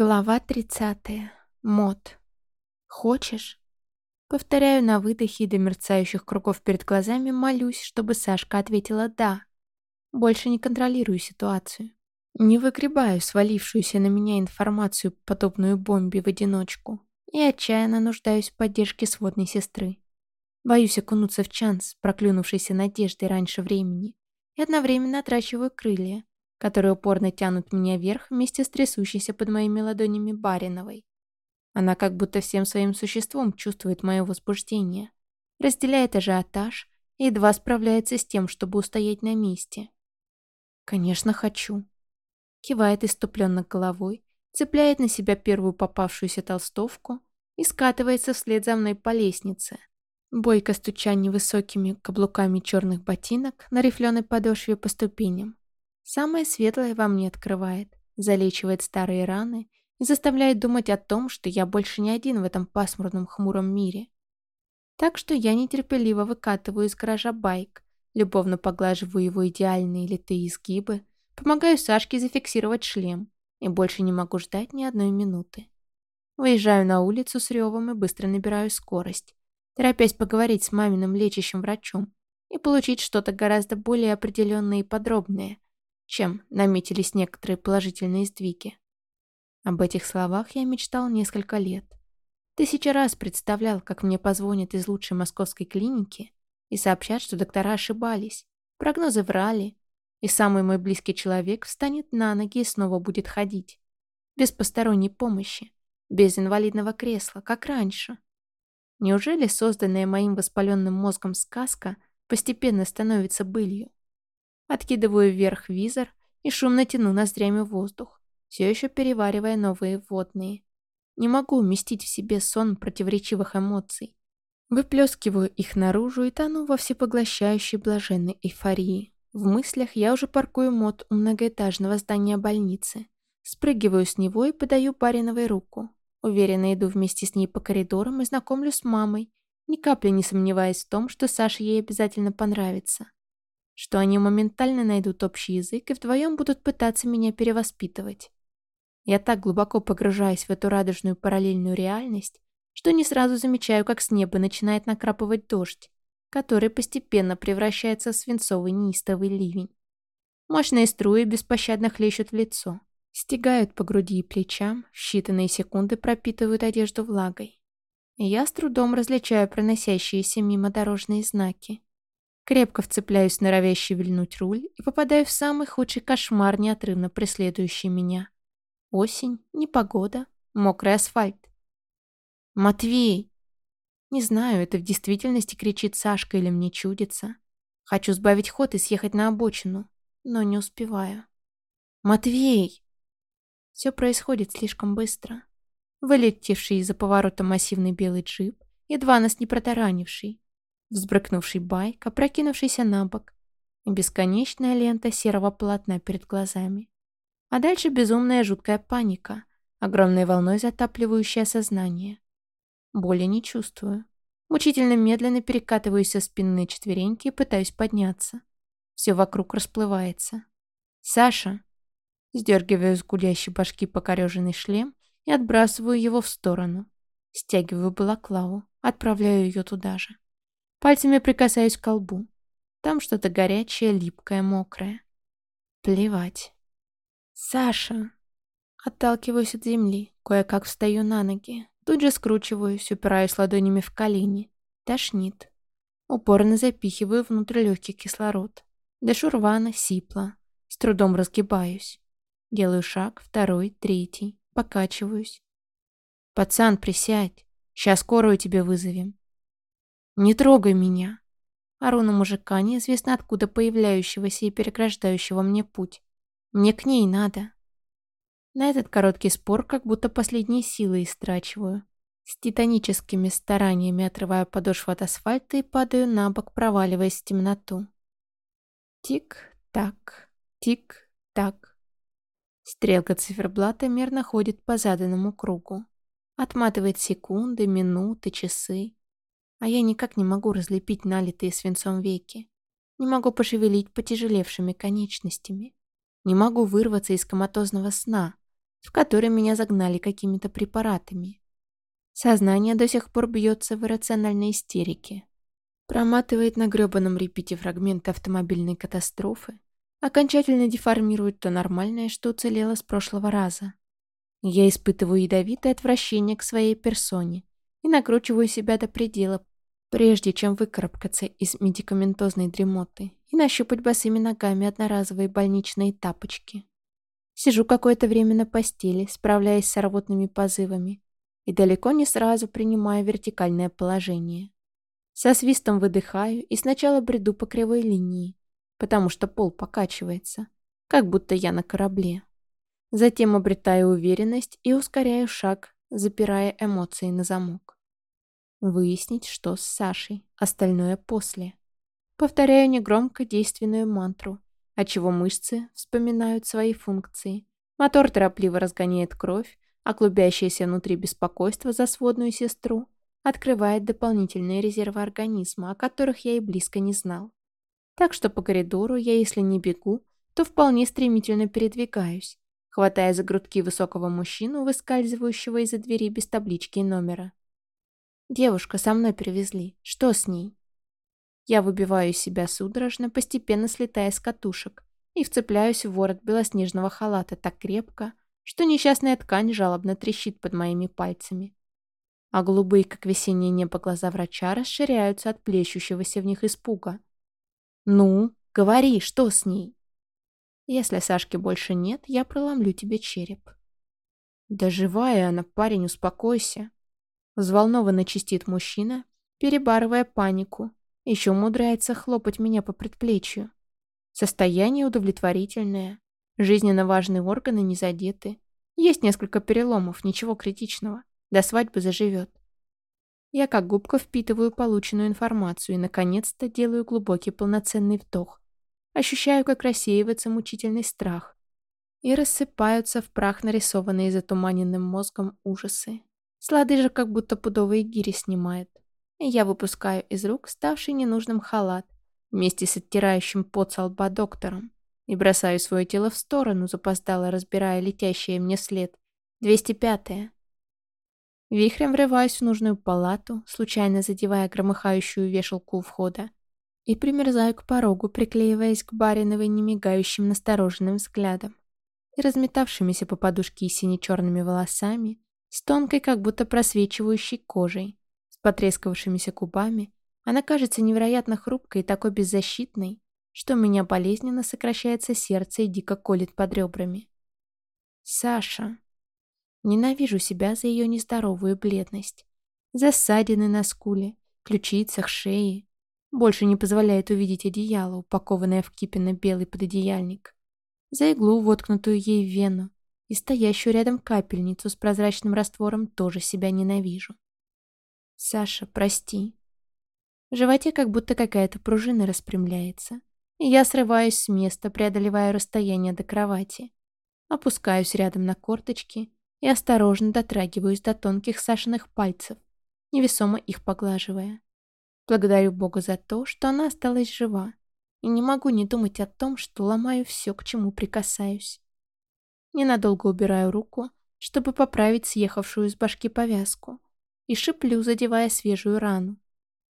Глава 30. Мод. Хочешь? Повторяю на выдохе до мерцающих кругов перед глазами, молюсь, чтобы Сашка ответила «да». Больше не контролирую ситуацию. Не выгребаю свалившуюся на меня информацию, подобную бомбе в одиночку, и отчаянно нуждаюсь в поддержке сводной сестры. Боюсь окунуться в чанс, проклюнувшейся надеждой раньше времени, и одновременно отращиваю крылья, которые упорно тянут меня вверх вместе с трясущейся под моими ладонями Бариновой. Она как будто всем своим существом чувствует мое возбуждение, разделяет ажиотаж и едва справляется с тем, чтобы устоять на месте. «Конечно, хочу». Кивает иступленно головой, цепляет на себя первую попавшуюся толстовку и скатывается вслед за мной по лестнице. Бойко стуча невысокими каблуками черных ботинок на рифленой подошве по ступеням, Самое светлое во мне открывает, залечивает старые раны и заставляет думать о том, что я больше не один в этом пасмурном хмуром мире. Так что я нетерпеливо выкатываю из гаража байк, любовно поглаживаю его идеальные литые изгибы, помогаю Сашке зафиксировать шлем и больше не могу ждать ни одной минуты. Выезжаю на улицу с ревом и быстро набираю скорость, торопясь поговорить с маминым лечащим врачом и получить что-то гораздо более определенное и подробное – чем наметились некоторые положительные сдвиги. Об этих словах я мечтал несколько лет. Тысяча раз представлял, как мне позвонят из лучшей московской клиники и сообщат, что доктора ошибались, прогнозы врали, и самый мой близкий человек встанет на ноги и снова будет ходить. Без посторонней помощи, без инвалидного кресла, как раньше. Неужели созданная моим воспаленным мозгом сказка постепенно становится былью? Откидываю вверх визор и шумно тяну ноздрями воздух, все еще переваривая новые водные. Не могу уместить в себе сон противоречивых эмоций. Выплескиваю их наружу и тону во всепоглощающей блаженной эйфории. В мыслях я уже паркую мод у многоэтажного здания больницы. Спрыгиваю с него и подаю Бариновой руку. Уверенно иду вместе с ней по коридорам и знакомлю с мамой, ни капли не сомневаясь в том, что Саше ей обязательно понравится что они моментально найдут общий язык и вдвоем будут пытаться меня перевоспитывать. Я так глубоко погружаюсь в эту радужную параллельную реальность, что не сразу замечаю, как с неба начинает накрапывать дождь, который постепенно превращается в свинцовый неистовый ливень. Мощные струи беспощадно хлещут в лицо, стегают по груди и плечам, в считанные секунды пропитывают одежду влагой. Я с трудом различаю проносящиеся мимо дорожные знаки. Крепко вцепляюсь в норовящий вильнуть руль и попадаю в самый худший кошмар, неотрывно преследующий меня. Осень, непогода, мокрый асфальт. «Матвей!» Не знаю, это в действительности кричит Сашка или мне чудится. Хочу сбавить ход и съехать на обочину, но не успеваю. «Матвей!» Все происходит слишком быстро. Вылетевший из-за поворота массивный белый джип, едва нас не протаранивший, взбрыкнувший байк, опрокинувшийся на бок, и бесконечная лента серого полотна перед глазами. А дальше безумная жуткая паника, огромной волной затапливающая сознание. Боли не чувствую. Мучительно медленно перекатываюсь со спины четвереньки и пытаюсь подняться. Все вокруг расплывается. «Саша!» Сдергиваю с гулящей башки покореженный шлем и отбрасываю его в сторону. Стягиваю балаклаву, отправляю ее туда же. Пальцами прикасаюсь к колбу. Там что-то горячее, липкое, мокрое. Плевать. «Саша!» Отталкиваюсь от земли, кое-как встаю на ноги. Тут же скручиваюсь, упираюсь ладонями в колени. Тошнит. Упорно запихиваю внутрь легкий кислород. Дышу рвано, сипло. С трудом разгибаюсь. Делаю шаг, второй, третий. Покачиваюсь. «Пацан, присядь. Сейчас скорую тебе вызовем. «Не трогай меня!» Ору на мужика, неизвестно откуда появляющегося и переграждающего мне путь. «Мне к ней надо!» На этот короткий спор как будто последние силы истрачиваю. С титаническими стараниями отрываю подошву от асфальта и падаю на бок, проваливаясь в темноту. Тик-так, тик-так. Стрелка циферблата мерно ходит по заданному кругу. Отматывает секунды, минуты, часы а я никак не могу разлепить налитые свинцом веки. Не могу пошевелить потяжелевшими конечностями. Не могу вырваться из коматозного сна, в который меня загнали какими-то препаратами. Сознание до сих пор бьется в иррациональной истерике. Проматывает на гребаном репите фрагменты автомобильной катастрофы, окончательно деформирует то нормальное, что уцелело с прошлого раза. Я испытываю ядовитое отвращение к своей персоне и накручиваю себя до предела, прежде чем выкарабкаться из медикаментозной дремоты и нащупать босыми ногами одноразовые больничные тапочки. Сижу какое-то время на постели, справляясь с рвотными позывами, и далеко не сразу принимаю вертикальное положение. Со свистом выдыхаю и сначала бреду по кривой линии, потому что пол покачивается, как будто я на корабле. Затем обретаю уверенность и ускоряю шаг, запирая эмоции на замок. Выяснить, что с Сашей, остальное после. Повторяю негромко действенную мантру, отчего мышцы вспоминают свои функции. Мотор торопливо разгоняет кровь, а клубящееся внутри беспокойство за сводную сестру открывает дополнительные резервы организма, о которых я и близко не знал. Так что по коридору я, если не бегу, то вполне стремительно передвигаюсь, хватая за грудки высокого мужчину, выскальзывающего из-за двери без таблички и номера. «Девушка со мной привезли. Что с ней?» Я выбиваю себя судорожно, постепенно слетая с катушек, и вцепляюсь в ворот белоснежного халата так крепко, что несчастная ткань жалобно трещит под моими пальцами а голубые, как весеннее небо, глаза врача расширяются от плещущегося в них испуга. «Ну, говори, что с ней?» «Если Сашки больше нет, я проломлю тебе череп». «Да живая она, парень, успокойся!» Взволнованно чистит мужчина, перебарывая панику. Еще умудряется хлопать меня по предплечью. Состояние удовлетворительное. Жизненно важные органы не задеты. Есть несколько переломов, ничего критичного. До свадьбы заживет. Я как губка впитываю полученную информацию и, наконец-то, делаю глубокий полноценный вдох. Ощущаю, как рассеивается мучительный страх. И рассыпаются в прах нарисованные затуманенным мозгом ужасы. Слады же как будто пудовые гири снимает. И я выпускаю из рук ставший ненужным халат вместе с оттирающим пот со лба доктором и бросаю свое тело в сторону, запоздало разбирая летящее мне след. 205-е. Вихрем врываюсь в нужную палату, случайно задевая громыхающую вешалку у входа, и примерзаю к порогу, приклеиваясь к Бариновой немигающим настороженным взглядом и разметавшимися по подушке и сине-черными волосами, с тонкой, как будто просвечивающей кожей, с потрескавшимися губами, она кажется невероятно хрупкой и такой беззащитной, что у меня болезненно сокращается сердце и дико колет под ребрами. «Саша», Ненавижу себя за ее нездоровую бледность. За ссадины на скуле, ключицах, шее. Больше не позволяет увидеть одеяло, упакованное в кипенно-белый пододеяльник. За иглу, воткнутую ей в вену, и стоящую рядом капельницу с прозрачным раствором тоже себя ненавижу. Саша, прости. В животе как будто какая-то пружина распрямляется, и я срываюсь с места, преодолевая расстояние до кровати. Опускаюсь рядом на корточки и осторожно дотрагиваюсь до тонких Сашиных пальцев, невесомо их поглаживая. Благодарю Бога за то, что она осталась жива, и не могу не думать о том, что ломаю все, к чему прикасаюсь. Ненадолго убираю руку, чтобы поправить съехавшую из башки повязку, и шиплю, задевая свежую рану.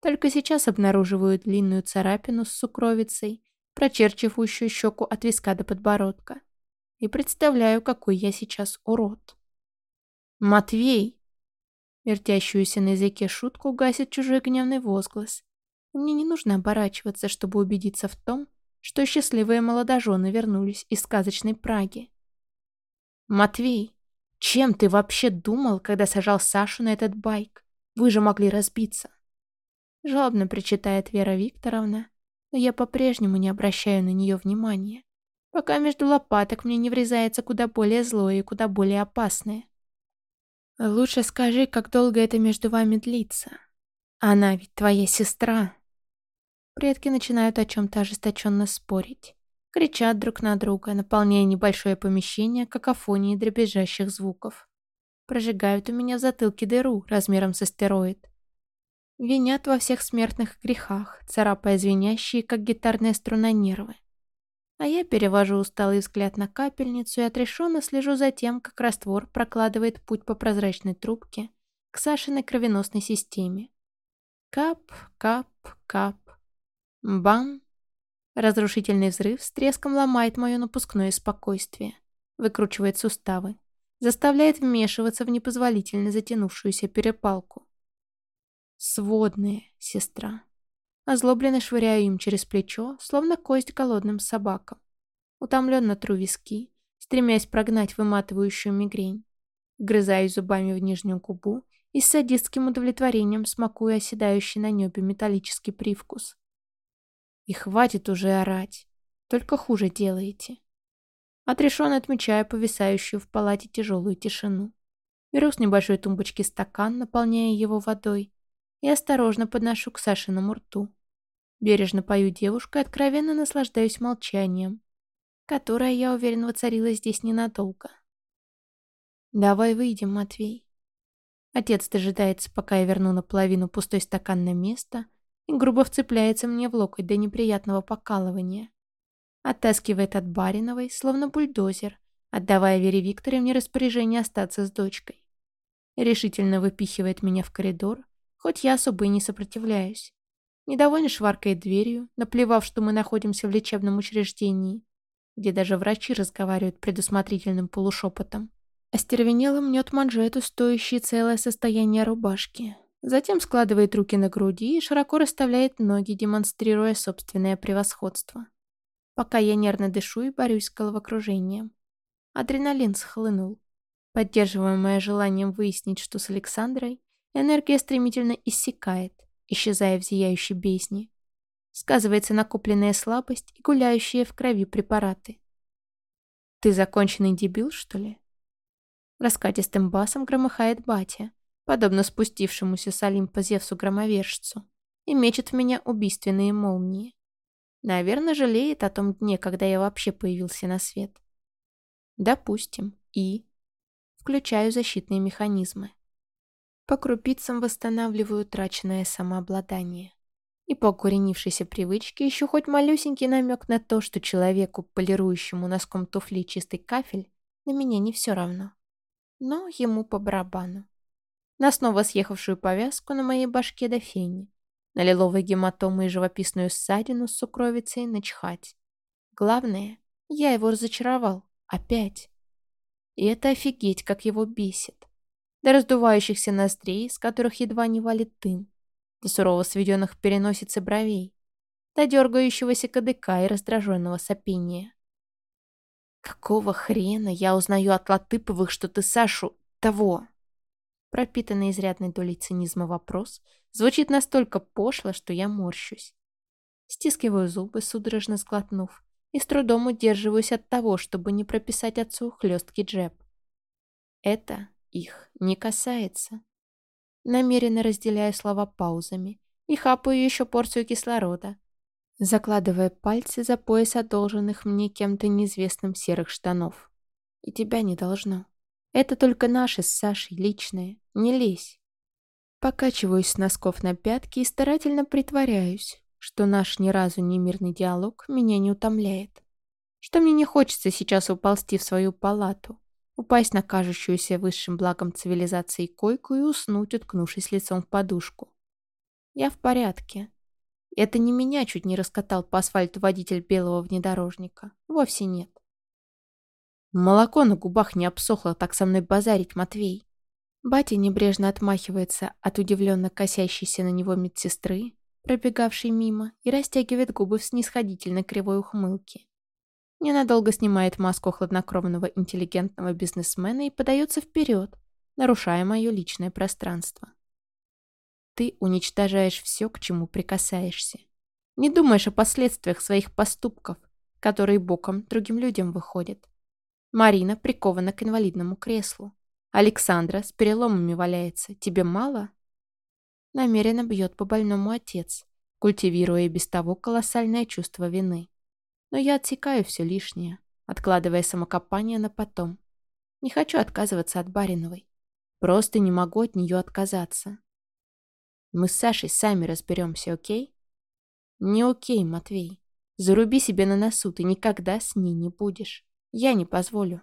Только сейчас обнаруживаю длинную царапину с сукровицей, прочерчивающую щеку от виска до подбородка, и представляю, какой я сейчас урод. «Матвей!» Вертящуюся на языке шутку гасит чужой гневный возглас. Мне не нужно оборачиваться, чтобы убедиться в том, что счастливые молодожены вернулись из сказочной Праги. «Матвей, чем ты вообще думал, когда сажал Сашу на этот байк? Вы же могли разбиться!» Жалобно причитает Вера Викторовна, но я по-прежнему не обращаю на нее внимания, пока между лопаток мне не врезается куда более злое и куда более опасное. Лучше скажи, как долго это между вами длится. Она ведь твоя сестра. Предки начинают о чем-то ожесточенно спорить. Кричат друг на друга, наполняя небольшое помещение какофонией дребезжащих звуков. Прожигают у меня в затылке дыру размером с астероид. Винят во всех смертных грехах, царапая звенящие, как гитарная струна, нервы. А я перевожу усталый взгляд на капельницу и отрешенно слежу за тем, как раствор прокладывает путь по прозрачной трубке к Сашиной кровеносной системе. Кап, кап, кап. Бам! Разрушительный взрыв с треском ломает мое напускное спокойствие, выкручивает суставы, заставляет вмешиваться в непозволительно затянувшуюся перепалку. Сводная сестра. Озлобленно швыряю им через плечо, словно кость голодным собакам. Утомленно тру виски, стремясь прогнать выматывающую мигрень. Грызаюсь зубами в нижнюю губу и с садистским удовлетворением смакую оседающий на небе металлический привкус. И хватит уже орать. Только хуже делаете. Отрешенно отмечаю повисающую в палате тяжелую тишину. Беру с небольшой тумбочки стакан, наполняя его водой, и осторожно подношу к Сашиному рту. Бережно пою девушку и откровенно наслаждаюсь молчанием, которое, я уверен, воцарилось здесь ненадолго. «Давай выйдем, Матвей». Отец дожидается, пока я верну наполовину пустой стакан на место, и грубо вцепляется мне в локоть до неприятного покалывания. Оттаскивает от Бариновой, словно бульдозер, отдавая Вере Викторовне распоряжение остаться с дочкой. Решительно выпихивает меня в коридор, хоть я особо и не сопротивляюсь. Недовольно шваркает дверью, наплевав, что мы находимся в лечебном учреждении, где даже врачи разговаривают предусмотрительным полушепотом. Остервенело мнет манжету, стоящие целое состояние рубашки. Затем складывает руки на груди и широко расставляет ноги, демонстрируя собственное превосходство. Пока я нервно дышу и борюсь с головокружением. Адреналин схлынул. Поддерживаемое желанием выяснить, что с Александрой, энергия стремительно иссякает, исчезая в зияющей бездне. Сказывается накопленная слабость и гуляющие в крови препараты. «Ты законченный дебил, что ли?» Раскатистым басом громыхает батя, подобно спустившемуся с Олимпа Зевсу-громовержцу, и мечет в меня убийственные молнии. Наверное, жалеет о том дне, когда я вообще появился на свет. Допустим. И? Включаю защитные механизмы. По крупицам восстанавливаю утраченное самообладание. И по укоренившейся привычке еще хоть малюсенький намек на то, что человеку, полирующему носком туфли чистый кафель, на меня не все равно. Но ему по барабану на снова съехавшую повязку на моей башке до фени, на лиловые гематомы и живописную ссадину с сукровицей начхать. Главное, я его разочаровал. Опять. И это офигеть, как его бесит. До раздувающихся ноздрей, с которых едва не валит дым, до сурово сведенных переносиц и бровей, до дергающегося кадыка и раздраженного сопения. Какого хрена я узнаю от Латыповых, что ты Сашу того? Пропитанный изрядной долей цинизма вопрос, звучит настолько пошло, что я морщусь. Стискиваю зубы, судорожно сглотнув, и с трудом удерживаюсь от того, чтобы не прописать отцу хлесткий джеб. Это их не касается. Намеренно разделяю слова паузами и хапаю еще порцию кислорода, закладывая пальцы за пояс одолженных мне кем-то неизвестным серых штанов. И тебя не должно. Это только наше с Сашей личное. Не лезь. Покачиваюсь с носков на пятки и старательно притворяюсь, что наш ни разу не мирный диалог меня не утомляет. Что мне не хочется сейчас уползти в свою палату, упасть на кажущуюся высшим благом цивилизации койку и уснуть, уткнувшись лицом в подушку. Я в порядке. Это не меня чуть не раскатал по асфальту водитель белого внедорожника. Вовсе нет. Молоко на губах не обсохло так со мной базарить, Матвей. Батя небрежно отмахивается от удивленно косящейся на него медсестры, пробегавшей мимо, и растягивает губы в снисходительно кривой ухмылке. Ненадолго снимает маску хладнокровного интеллигентного бизнесмена и подается вперед, нарушая мое личное пространство. Ты уничтожаешь все, к чему прикасаешься. Не думаешь о последствиях своих поступков, которые боком другим людям выходят. Марина прикована к инвалидному креслу. Александра с переломами валяется. Тебе мало? Намеренно бьет по больному отец, культивируя без того колоссальное чувство вины. Но я отсекаю все лишнее, откладывая самокопание на потом. Не хочу отказываться от Бариновой. Просто не могу от нее отказаться. Мы с Сашей сами разберемся, окей? Не окей, Матвей. Заруби себе на носу, ты никогда с ней не будешь. Я не позволю.